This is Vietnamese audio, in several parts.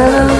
love.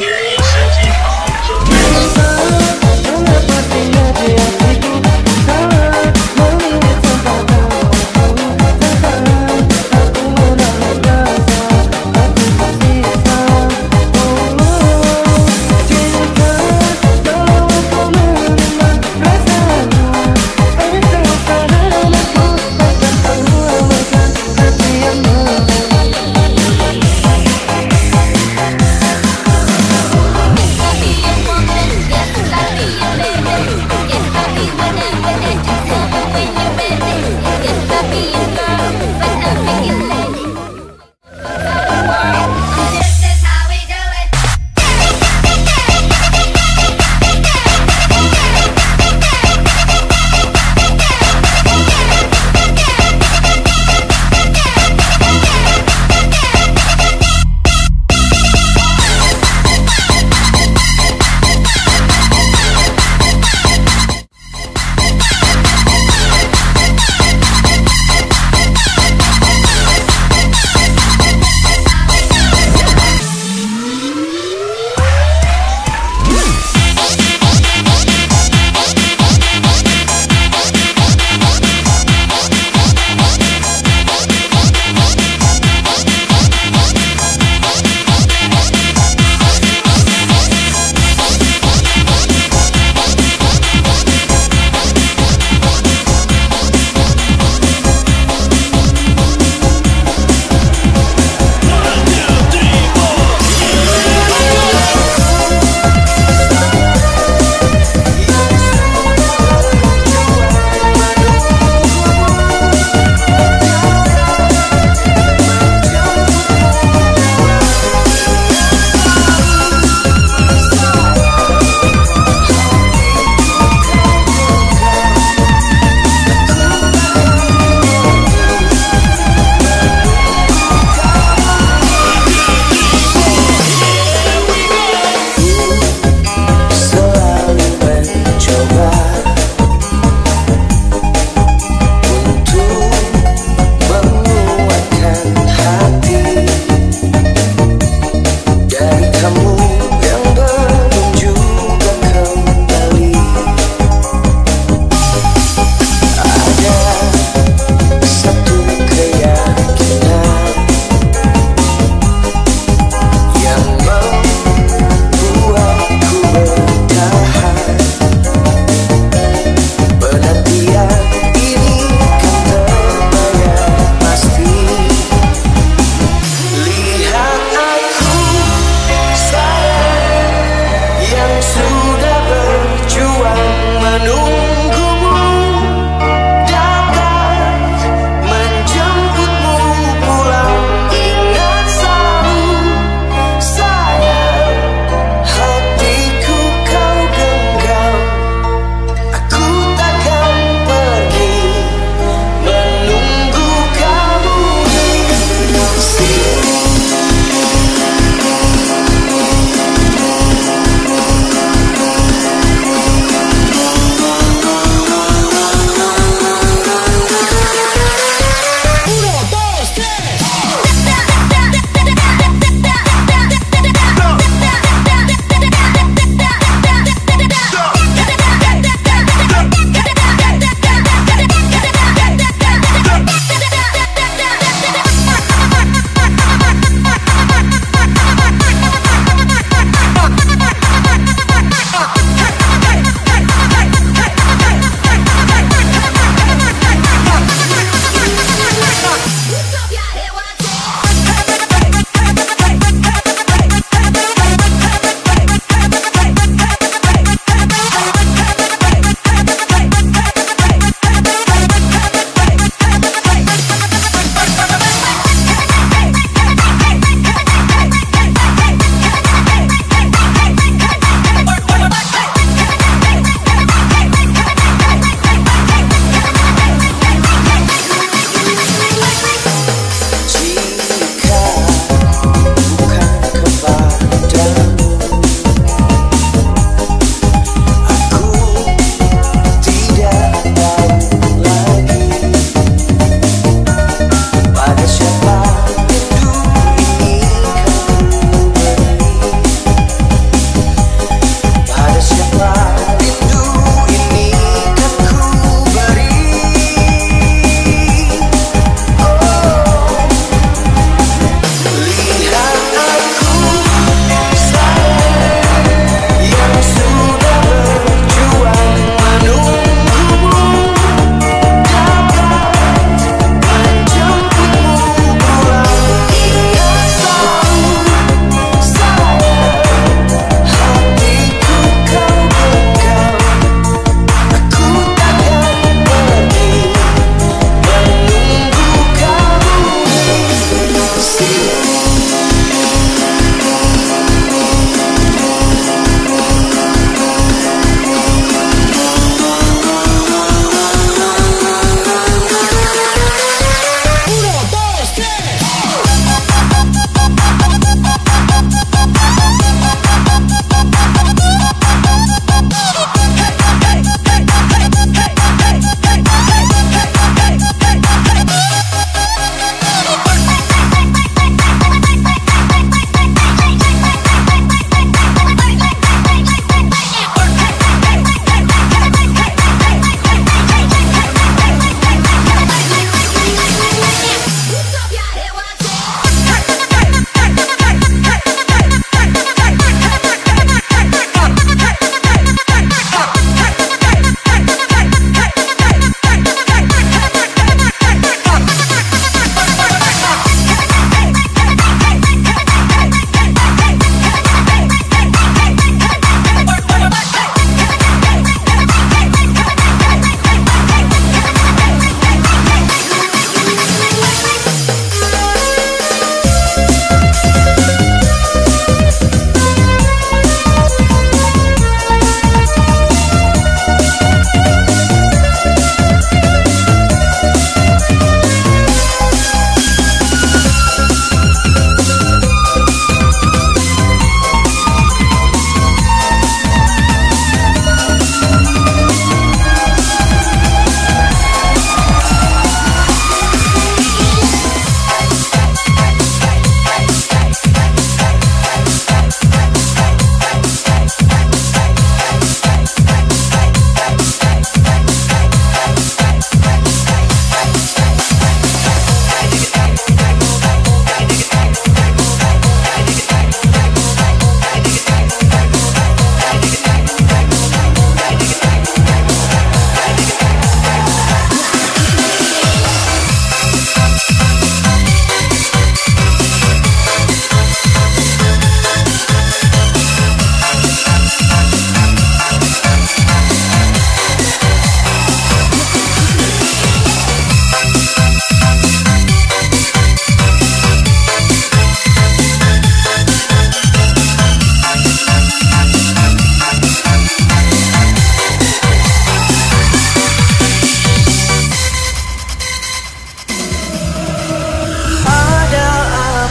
Yeah!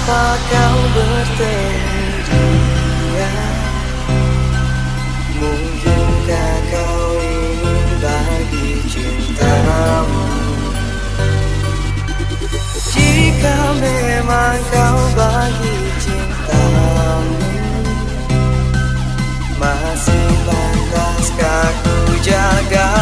Mengapa kau berteriak Mungkinkah kau ingin bagi cintamu Jika memang kau bagi cintamu Masih pantaskah ku jaga